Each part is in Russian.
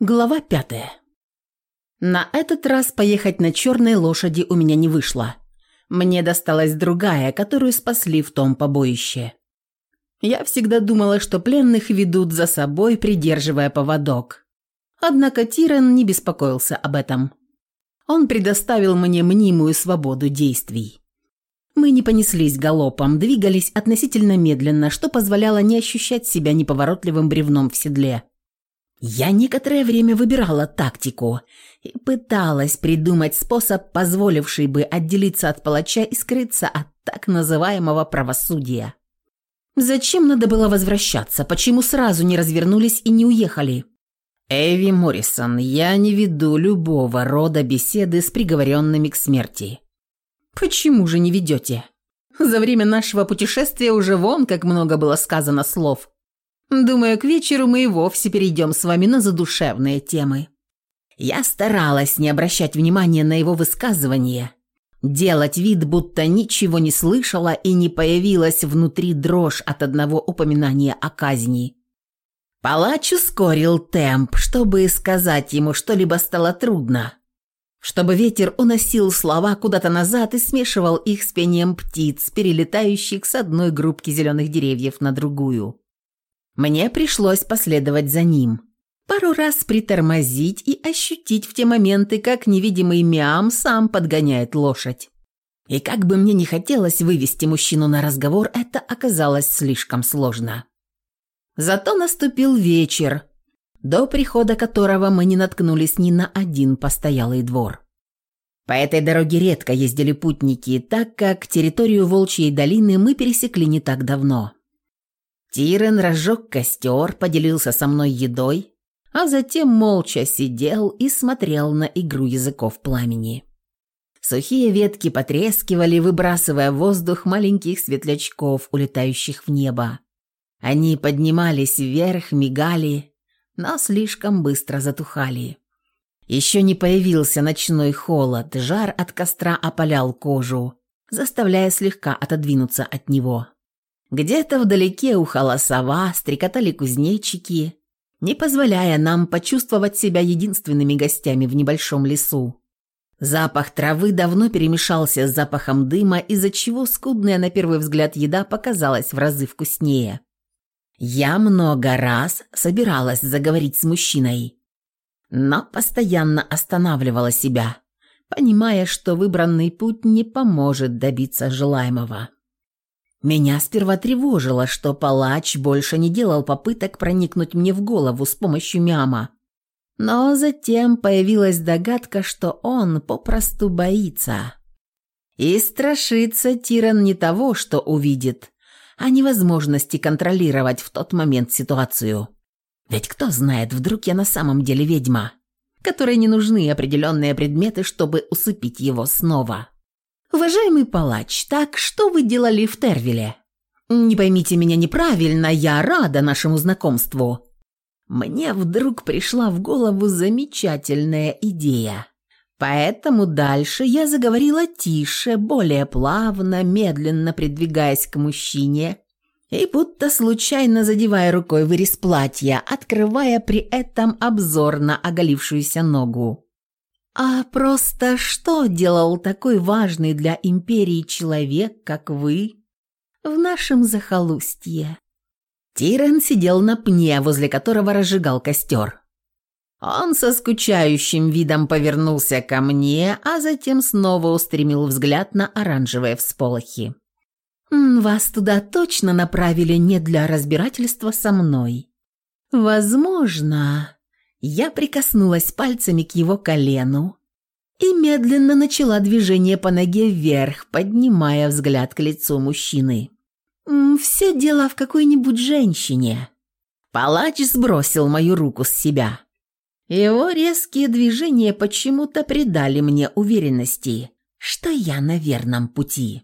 Глава пятая. На этот раз поехать на черной лошади у меня не вышло. Мне досталась другая, которую спасли в том побоище. Я всегда думала, что пленных ведут за собой, придерживая поводок. Однако Тирен не беспокоился об этом. Он предоставил мне мнимую свободу действий. Мы не понеслись галопом, двигались относительно медленно, что позволяло не ощущать себя неповоротливым бревном в седле. Я некоторое время выбирала тактику и пыталась придумать способ, позволивший бы отделиться от палача и скрыться от так называемого правосудия. Зачем надо было возвращаться? Почему сразу не развернулись и не уехали? Эви Моррисон, я не веду любого рода беседы с приговоренными к смерти. Почему же не ведете? За время нашего путешествия уже вон как много было сказано слов. Думаю, к вечеру мы и вовсе перейдем с вами на задушевные темы». Я старалась не обращать внимания на его высказывание, делать вид, будто ничего не слышала и не появилась внутри дрожь от одного упоминания о казни. Палач ускорил темп, чтобы сказать ему что-либо стало трудно, чтобы ветер уносил слова куда-то назад и смешивал их с пением птиц, перелетающих с одной группки зеленых деревьев на другую. Мне пришлось последовать за ним. Пару раз притормозить и ощутить в те моменты, как невидимый миам сам подгоняет лошадь. И как бы мне не хотелось вывести мужчину на разговор, это оказалось слишком сложно. Зато наступил вечер, до прихода которого мы не наткнулись ни на один постоялый двор. По этой дороге редко ездили путники, так как территорию Волчьей долины мы пересекли не так давно. Тирен разжег костер, поделился со мной едой, а затем молча сидел и смотрел на игру языков пламени. Сухие ветки потрескивали, выбрасывая в воздух маленьких светлячков, улетающих в небо. Они поднимались вверх, мигали, но слишком быстро затухали. Еще не появился ночной холод, жар от костра опалял кожу, заставляя слегка отодвинуться от него. Где-то вдалеке ухала сова, стрекотали кузнечики, не позволяя нам почувствовать себя единственными гостями в небольшом лесу. Запах травы давно перемешался с запахом дыма, из-за чего скудная на первый взгляд еда показалась в разы вкуснее. Я много раз собиралась заговорить с мужчиной, но постоянно останавливала себя, понимая, что выбранный путь не поможет добиться желаемого. Меня сперва тревожило, что палач больше не делал попыток проникнуть мне в голову с помощью мяма. Но затем появилась догадка, что он попросту боится. И страшится Тиран не того, что увидит, а невозможности контролировать в тот момент ситуацию. Ведь кто знает, вдруг я на самом деле ведьма, которой не нужны определенные предметы, чтобы усыпить его снова. «Уважаемый палач, так что вы делали в Тервиле?» «Не поймите меня неправильно, я рада нашему знакомству». Мне вдруг пришла в голову замечательная идея. Поэтому дальше я заговорила тише, более плавно, медленно придвигаясь к мужчине и будто случайно задевая рукой вырез платья, открывая при этом обзор на оголившуюся ногу. А просто что делал такой важный для империи человек, как вы, в нашем захолустье? Тирен сидел на пне, возле которого разжигал костер. Он со скучающим видом повернулся ко мне, а затем снова устремил взгляд на оранжевые всполохи. «Вас туда точно направили не для разбирательства со мной. Возможно, я прикоснулась пальцами к его колену и медленно начала движение по ноге вверх, поднимая взгляд к лицу мужчины. «Все дело в какой-нибудь женщине». Палач сбросил мою руку с себя. Его резкие движения почему-то придали мне уверенности, что я на верном пути.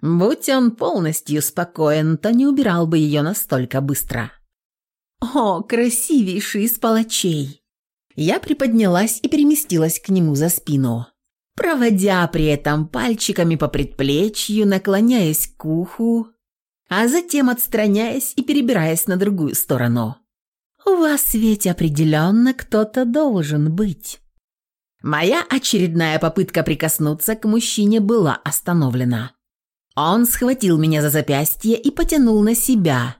Будь он полностью спокоен, то не убирал бы ее настолько быстро. «О, красивейший из палачей!» Я приподнялась и переместилась к нему за спину, проводя при этом пальчиками по предплечью, наклоняясь к уху, а затем отстраняясь и перебираясь на другую сторону. У вас ведь определенно кто-то должен быть». Моя очередная попытка прикоснуться к мужчине была остановлена. Он схватил меня за запястье и потянул на себя,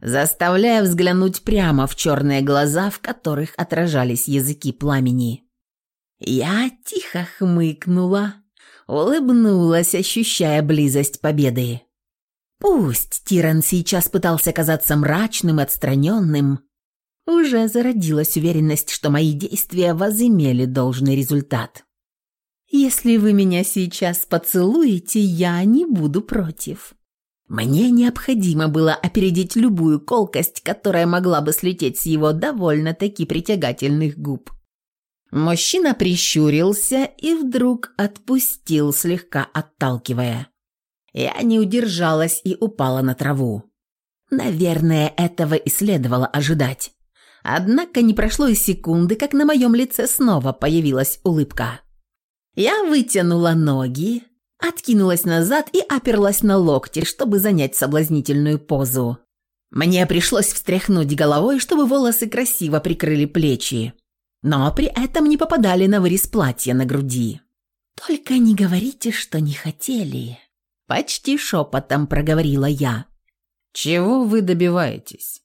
заставляя взглянуть прямо в черные глаза, в которых отражались языки пламени. Я тихо хмыкнула, улыбнулась, ощущая близость победы. Пусть Тиран сейчас пытался казаться мрачным отстраненным, уже зародилась уверенность, что мои действия возымели должный результат. «Если вы меня сейчас поцелуете, я не буду против». Мне необходимо было опередить любую колкость, которая могла бы слететь с его довольно-таки притягательных губ. Мужчина прищурился и вдруг отпустил, слегка отталкивая. Я не удержалась и упала на траву. Наверное, этого и следовало ожидать. Однако не прошло и секунды, как на моем лице снова появилась улыбка. Я вытянула ноги, откинулась назад и оперлась на локти, чтобы занять соблазнительную позу. Мне пришлось встряхнуть головой, чтобы волосы красиво прикрыли плечи, но при этом не попадали на вырез платья на груди. «Только не говорите, что не хотели», – почти шепотом проговорила я. «Чего вы добиваетесь?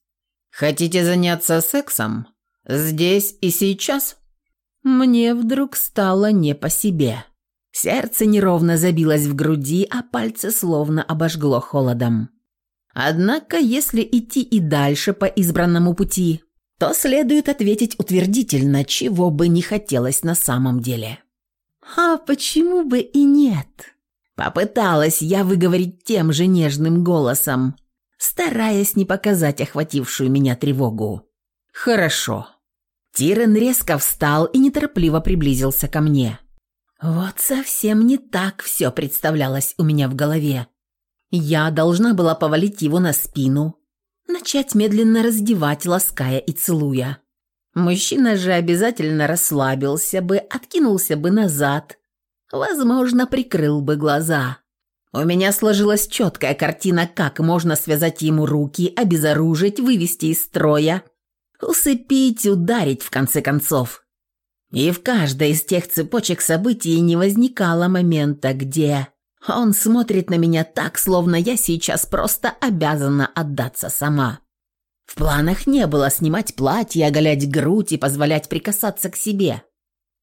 Хотите заняться сексом? Здесь и сейчас?» Мне вдруг стало не по себе. Сердце неровно забилось в груди, а пальцы словно обожгло холодом. Однако, если идти и дальше по избранному пути, то следует ответить утвердительно, чего бы не хотелось на самом деле. «А почему бы и нет?» Попыталась я выговорить тем же нежным голосом, стараясь не показать охватившую меня тревогу. «Хорошо», Тирен резко встал и неторопливо приблизился ко мне. Вот совсем не так все представлялось у меня в голове. Я должна была повалить его на спину, начать медленно раздевать, лаская и целуя. Мужчина же обязательно расслабился бы, откинулся бы назад, возможно, прикрыл бы глаза. У меня сложилась четкая картина, как можно связать ему руки, обезоружить, вывести из строя – Усыпить, ударить, в конце концов. И в каждой из тех цепочек событий не возникало момента, где он смотрит на меня так, словно я сейчас просто обязана отдаться сама. В планах не было снимать платье, оголять грудь и позволять прикасаться к себе.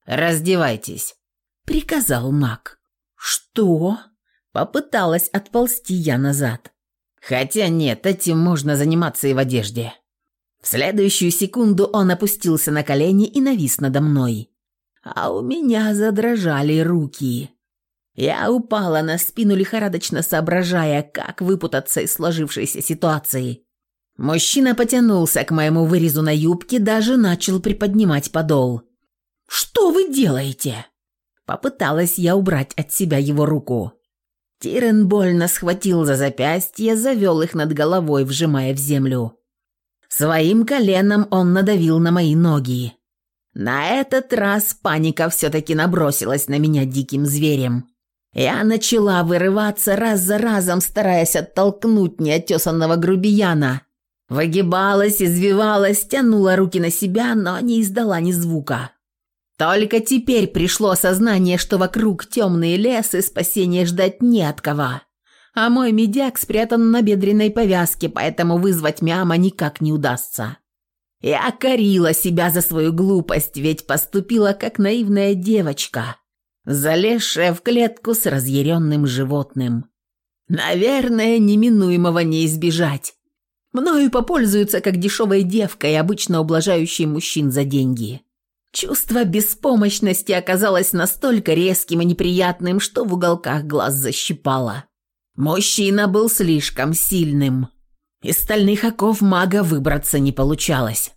«Раздевайтесь», — приказал маг. «Что?» — попыталась отползти я назад. «Хотя нет, этим можно заниматься и в одежде». В следующую секунду он опустился на колени и навис надо мной. А у меня задрожали руки. Я упала на спину, лихорадочно соображая, как выпутаться из сложившейся ситуации. Мужчина потянулся к моему вырезу на юбке, даже начал приподнимать подол. «Что вы делаете?» Попыталась я убрать от себя его руку. Тирен больно схватил за запястье, завел их над головой, вжимая в землю. Своим коленом он надавил на мои ноги. На этот раз паника все-таки набросилась на меня диким зверем. Я начала вырываться раз за разом, стараясь оттолкнуть неотесанного грубияна. Выгибалась, извивалась, тянула руки на себя, но не издала ни звука. Только теперь пришло осознание, что вокруг темные лес и спасения ждать не от кого а мой медяк спрятан на бедренной повязке, поэтому вызвать мяма никак не удастся. Я корила себя за свою глупость, ведь поступила как наивная девочка, залезшая в клетку с разъяренным животным. Наверное, неминуемого не избежать. Мною попользуются как дешевой девкой, обычно ублажающей мужчин за деньги. Чувство беспомощности оказалось настолько резким и неприятным, что в уголках глаз защипало. Мужчина был слишком сильным. Из стальных оков мага выбраться не получалось.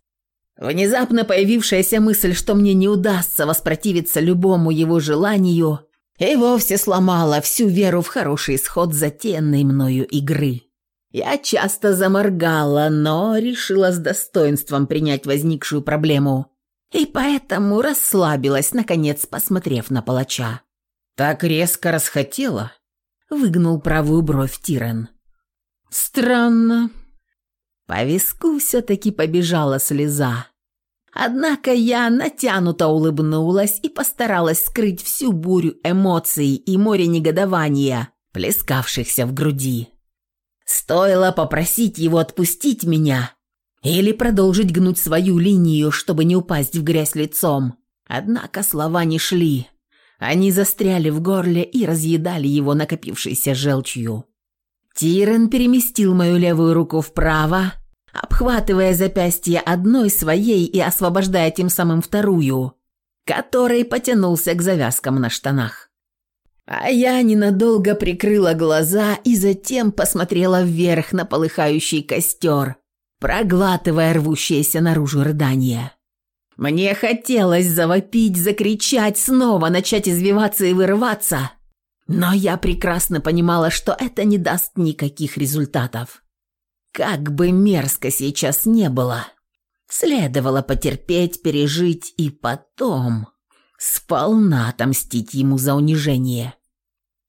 Внезапно появившаяся мысль, что мне не удастся воспротивиться любому его желанию, и вовсе сломала всю веру в хороший исход затеянной мною игры. Я часто заморгала, но решила с достоинством принять возникшую проблему, и поэтому расслабилась, наконец посмотрев на палача. «Так резко расхотела?» Выгнул правую бровь Тирен. «Странно». По виску все-таки побежала слеза. Однако я натянуто улыбнулась и постаралась скрыть всю бурю эмоций и море негодования, плескавшихся в груди. Стоило попросить его отпустить меня или продолжить гнуть свою линию, чтобы не упасть в грязь лицом. Однако слова не шли. Они застряли в горле и разъедали его накопившейся желчью. Тирен переместил мою левую руку вправо, обхватывая запястье одной своей и освобождая тем самым вторую, который потянулся к завязкам на штанах. А я ненадолго прикрыла глаза и затем посмотрела вверх на полыхающий костер, проглатывая рвущееся наружу рыдание. Мне хотелось завопить, закричать, снова начать извиваться и вырываться, но я прекрасно понимала, что это не даст никаких результатов. Как бы мерзко сейчас не было, следовало потерпеть, пережить и потом сполна отомстить ему за унижение.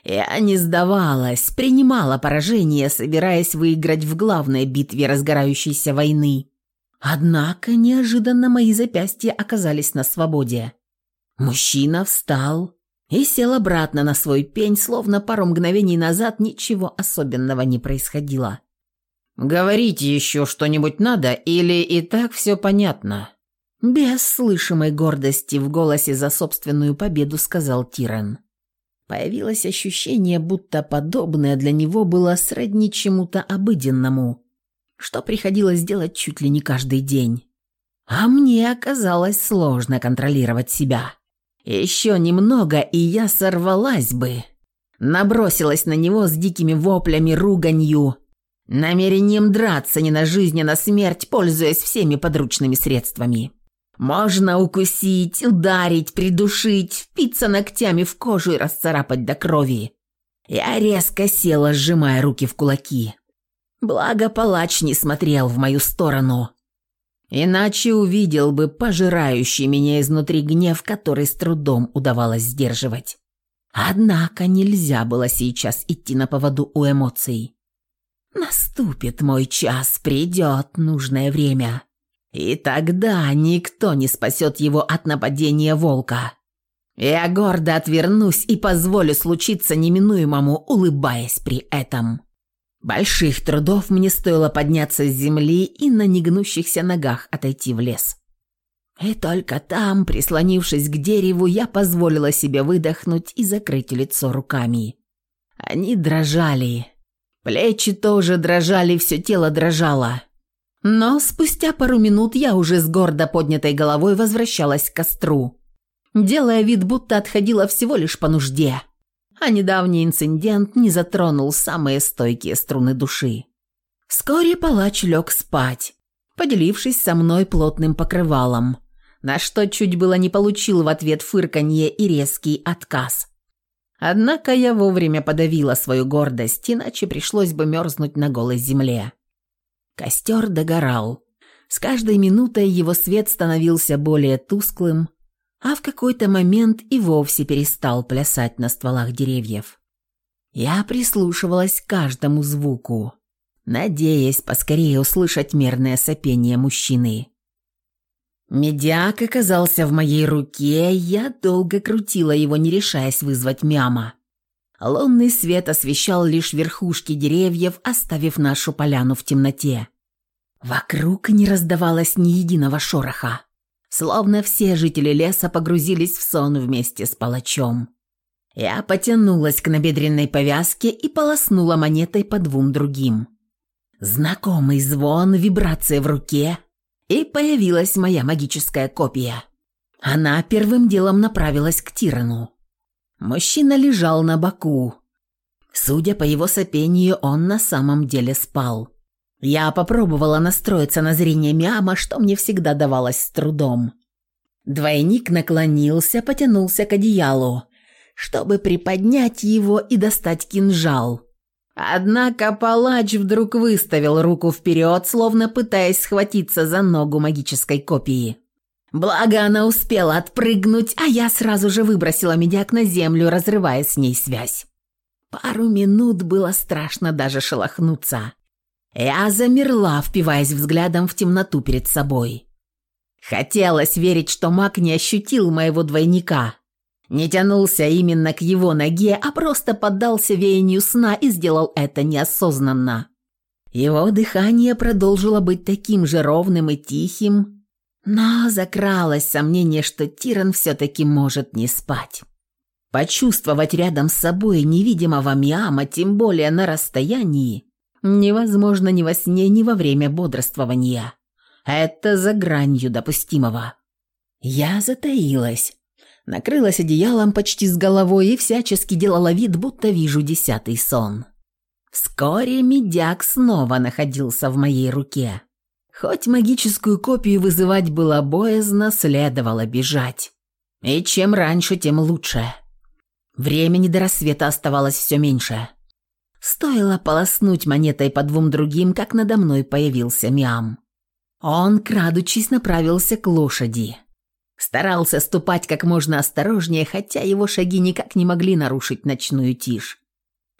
Я не сдавалась, принимала поражение, собираясь выиграть в главной битве разгорающейся войны. Однако неожиданно мои запястья оказались на свободе. Мужчина встал и сел обратно на свой пень, словно пару мгновений назад ничего особенного не происходило. «Говорите еще что-нибудь надо или и так все понятно?» Без слышимой гордости в голосе за собственную победу сказал Тирен. Появилось ощущение, будто подобное для него было сродни чему-то обыденному, что приходилось делать чуть ли не каждый день. А мне оказалось сложно контролировать себя. Еще немного, и я сорвалась бы. Набросилась на него с дикими воплями, руганью, намерением драться не на жизнь, а на смерть, пользуясь всеми подручными средствами. Можно укусить, ударить, придушить, впиться ногтями в кожу и расцарапать до крови. Я резко села, сжимая руки в кулаки. Благо палач не смотрел в мою сторону. Иначе увидел бы пожирающий меня изнутри гнев, который с трудом удавалось сдерживать. Однако нельзя было сейчас идти на поводу у эмоций. Наступит мой час, придет нужное время. И тогда никто не спасет его от нападения волка. Я гордо отвернусь и позволю случиться неминуемому, улыбаясь при этом. Больших трудов мне стоило подняться с земли и на негнущихся ногах отойти в лес. И только там, прислонившись к дереву, я позволила себе выдохнуть и закрыть лицо руками. Они дрожали. Плечи тоже дрожали, все тело дрожало. Но спустя пару минут я уже с гордо поднятой головой возвращалась к костру, делая вид, будто отходила всего лишь по нужде. А недавний инцидент не затронул самые стойкие струны души. Вскоре палач лег спать, поделившись со мной плотным покрывалом, на что чуть было не получил в ответ фырканье и резкий отказ. Однако я вовремя подавила свою гордость, иначе пришлось бы мерзнуть на голой земле. Костер догорал. С каждой минутой его свет становился более тусклым, а в какой-то момент и вовсе перестал плясать на стволах деревьев. Я прислушивалась к каждому звуку, надеясь поскорее услышать мерное сопение мужчины. Медиак оказался в моей руке, я долго крутила его, не решаясь вызвать мяма. Лунный свет освещал лишь верхушки деревьев, оставив нашу поляну в темноте. Вокруг не раздавалось ни единого шороха, словно все жители леса погрузились в сон вместе с палачом. Я потянулась к набедренной повязке и полоснула монетой по двум другим. Знакомый звон, вибрация в руке, и появилась моя магическая копия. Она первым делом направилась к Тирану. Мужчина лежал на боку. Судя по его сопению, он на самом деле спал. Я попробовала настроиться на зрение Миама, что мне всегда давалось с трудом. Двойник наклонился, потянулся к одеялу, чтобы приподнять его и достать кинжал. Однако палач вдруг выставил руку вперед, словно пытаясь схватиться за ногу магической копии. Благо она успела отпрыгнуть, а я сразу же выбросила медяк на землю, разрывая с ней связь. Пару минут было страшно даже шелохнуться. Я замерла, впиваясь взглядом в темноту перед собой. Хотелось верить, что маг не ощутил моего двойника. Не тянулся именно к его ноге, а просто поддался веянию сна и сделал это неосознанно. Его дыхание продолжило быть таким же ровным и тихим, но закралось сомнение, что Тиран все-таки может не спать. Почувствовать рядом с собой невидимого Миама, тем более на расстоянии, невозможно ни во сне, ни во время бодрствования. Это за гранью допустимого. Я затаилась, накрылась одеялом почти с головой и всячески делала вид, будто вижу десятый сон. Вскоре медяк снова находился в моей руке. Хоть магическую копию вызывать было боязно, следовало бежать. И чем раньше, тем лучше. Времени до рассвета оставалось все меньше. Стоило полоснуть монетой по двум другим, как надо мной появился Миам. Он, крадучись, направился к лошади. Старался ступать как можно осторожнее, хотя его шаги никак не могли нарушить ночную тишь.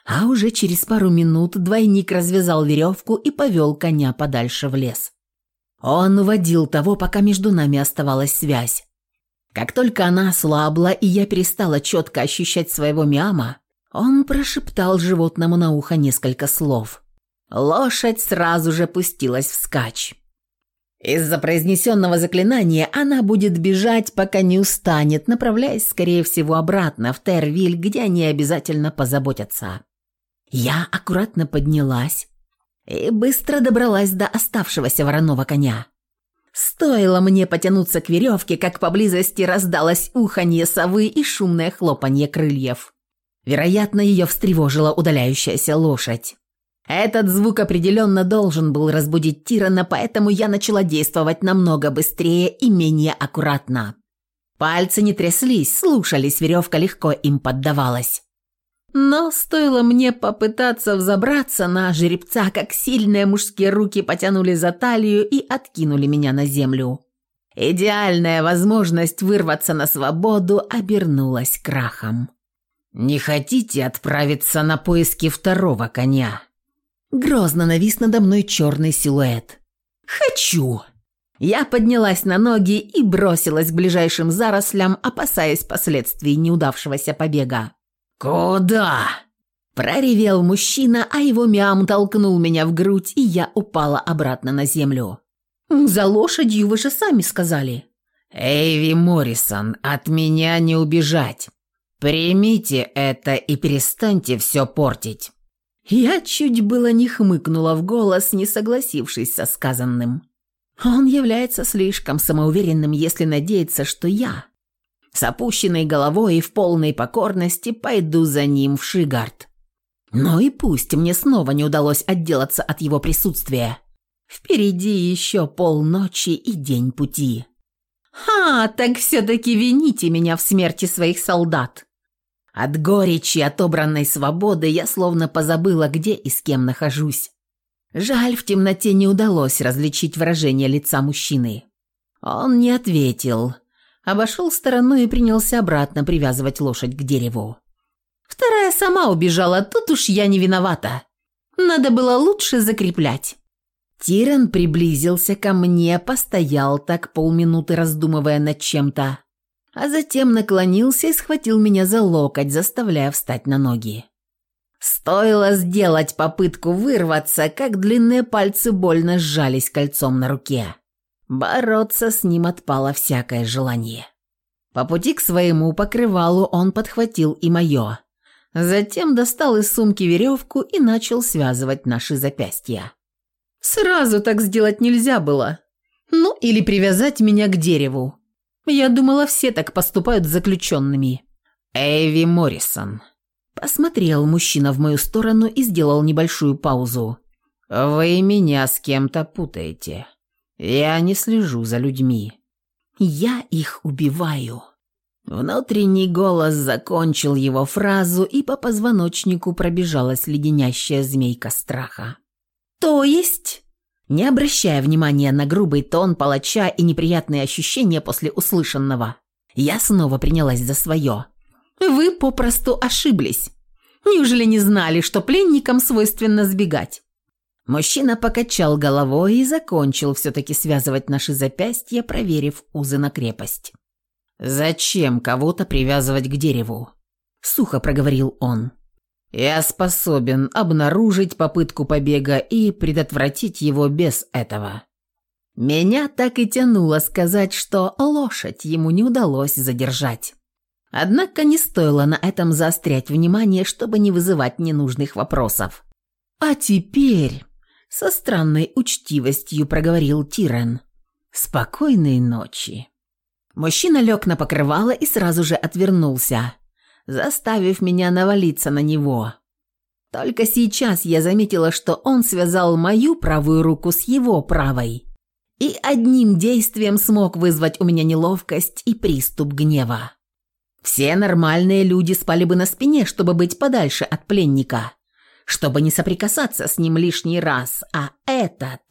А уже через пару минут двойник развязал веревку и повел коня подальше в лес. Он уводил того, пока между нами оставалась связь. Как только она ослабла, и я перестала четко ощущать своего Миама, он прошептал животному на ухо несколько слов. Лошадь сразу же пустилась вскачь. Из-за произнесенного заклинания она будет бежать, пока не устанет, направляясь, скорее всего, обратно в Тервиль, где они обязательно позаботятся. Я аккуратно поднялась и быстро добралась до оставшегося вороного коня. Стоило мне потянуться к веревке, как поблизости раздалось уханье совы и шумное хлопанье крыльев. Вероятно, ее встревожила удаляющаяся лошадь. Этот звук определенно должен был разбудить Тирана, поэтому я начала действовать намного быстрее и менее аккуратно. Пальцы не тряслись, слушались, веревка легко им поддавалась. Но стоило мне попытаться взобраться на жеребца, как сильные мужские руки потянули за талию и откинули меня на землю. Идеальная возможность вырваться на свободу обернулась крахом. «Не хотите отправиться на поиски второго коня?» Грозно навис надо мной черный силуэт. «Хочу!» Я поднялась на ноги и бросилась к ближайшим зарослям, опасаясь последствий неудавшегося побега. «Куда?» Проревел мужчина, а его мям толкнул меня в грудь, и я упала обратно на землю. «За лошадью вы же сами сказали». «Эйви Моррисон, от меня не убежать. Примите это и перестаньте все портить». Я чуть было не хмыкнула в голос, не согласившись со сказанным. Он является слишком самоуверенным, если надеется, что я, с опущенной головой и в полной покорности, пойду за ним в Шигард. Но и пусть мне снова не удалось отделаться от его присутствия. Впереди еще полночи и день пути. «Ха, так все-таки вините меня в смерти своих солдат. От горечи отобранной свободы я словно позабыла, где и с кем нахожусь. Жаль, в темноте не удалось различить выражение лица мужчины. Он не ответил. Обошел стороной и принялся обратно привязывать лошадь к дереву. Вторая сама убежала, тут уж я не виновата. Надо было лучше закреплять. Тиран приблизился ко мне, постоял так полминуты, раздумывая над чем-то, а затем наклонился и схватил меня за локоть, заставляя встать на ноги. Стоило сделать попытку вырваться, как длинные пальцы больно сжались кольцом на руке. Бороться с ним отпало всякое желание. По пути к своему покрывалу он подхватил и мое. Затем достал из сумки веревку и начал связывать наши запястья. Сразу так сделать нельзя было. Ну, или привязать меня к дереву. Я думала, все так поступают с заключенными. Эйви Моррисон. Посмотрел мужчина в мою сторону и сделал небольшую паузу. Вы меня с кем-то путаете. Я не слежу за людьми. Я их убиваю. Внутренний голос закончил его фразу, и по позвоночнику пробежалась леденящая змейка страха. «То есть?» Не обращая внимания на грубый тон палача и неприятные ощущения после услышанного, я снова принялась за свое. «Вы попросту ошиблись. Неужели не знали, что пленникам свойственно сбегать? Мужчина покачал головой и закончил все-таки связывать наши запястья, проверив узы на крепость. «Зачем кого-то привязывать к дереву?» – сухо проговорил он. «Я способен обнаружить попытку побега и предотвратить его без этого». Меня так и тянуло сказать, что лошадь ему не удалось задержать. Однако не стоило на этом заострять внимание, чтобы не вызывать ненужных вопросов. «А теперь...» — со странной учтивостью проговорил Тирен. «Спокойной ночи». Мужчина лег на покрывало и сразу же отвернулся, заставив меня навалиться на него. Только сейчас я заметила, что он связал мою правую руку с его правой и одним действием смог вызвать у меня неловкость и приступ гнева. Все нормальные люди спали бы на спине, чтобы быть подальше от пленника, чтобы не соприкасаться с ним лишний раз, а этот...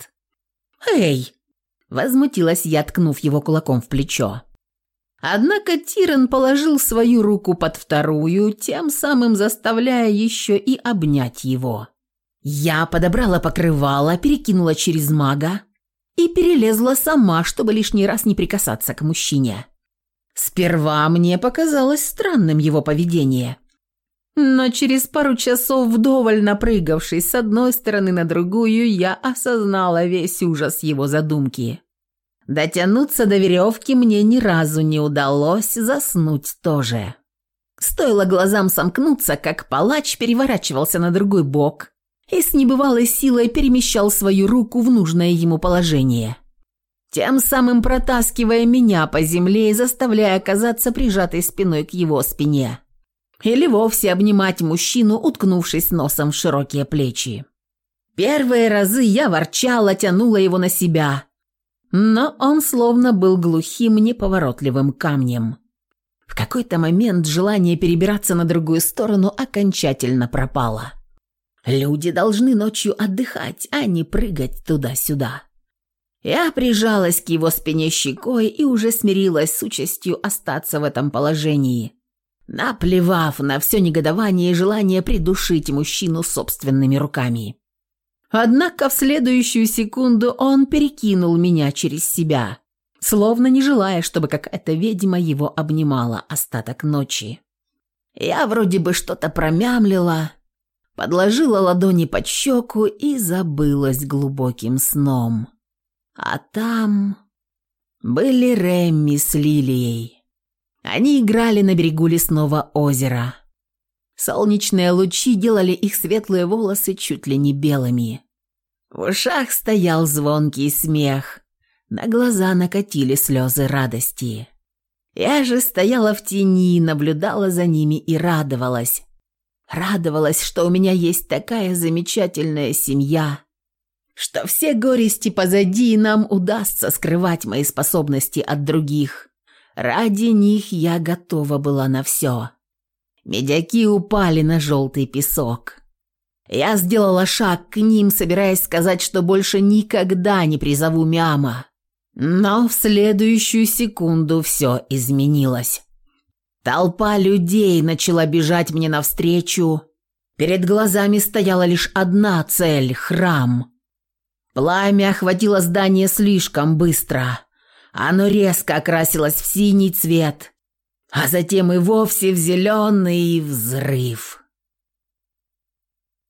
«Эй!» – возмутилась я, ткнув его кулаком в плечо. Однако Тиран положил свою руку под вторую, тем самым заставляя еще и обнять его. Я подобрала покрывало, перекинула через мага, и перелезла сама, чтобы лишний раз не прикасаться к мужчине. Сперва мне показалось странным его поведение. Но через пару часов, вдоволь напрыгавшись с одной стороны на другую, я осознала весь ужас его задумки. Дотянуться до веревки мне ни разу не удалось, заснуть тоже. Стоило глазам сомкнуться, как палач переворачивался на другой бок, и с небывалой силой перемещал свою руку в нужное ему положение, тем самым протаскивая меня по земле и заставляя оказаться прижатой спиной к его спине. Или вовсе обнимать мужчину, уткнувшись носом в широкие плечи. Первые разы я ворчала, тянула его на себя, но он словно был глухим, неповоротливым камнем. В какой-то момент желание перебираться на другую сторону окончательно пропало. Люди должны ночью отдыхать, а не прыгать туда-сюда. Я прижалась к его спине щекой и уже смирилась с участью остаться в этом положении, наплевав на все негодование и желание придушить мужчину собственными руками. Однако в следующую секунду он перекинул меня через себя, словно не желая, чтобы какая-то ведьма его обнимала остаток ночи. Я вроде бы что-то промямлила, подложила ладони под щеку и забылась глубоким сном. А там были Рэмми с Лилией. Они играли на берегу лесного озера. Солнечные лучи делали их светлые волосы чуть ли не белыми. В ушах стоял звонкий смех, на глаза накатили слезы радости. Я же стояла в тени, наблюдала за ними и радовалась, Радовалась, что у меня есть такая замечательная семья, что все горести позади, и нам удастся скрывать мои способности от других. Ради них я готова была на все. Медяки упали на желтый песок. Я сделала шаг к ним, собираясь сказать, что больше никогда не призову Мяма. Но в следующую секунду все изменилось. Толпа людей начала бежать мне навстречу. Перед глазами стояла лишь одна цель – храм. Пламя охватило здание слишком быстро. Оно резко окрасилось в синий цвет, а затем и вовсе в зеленый взрыв.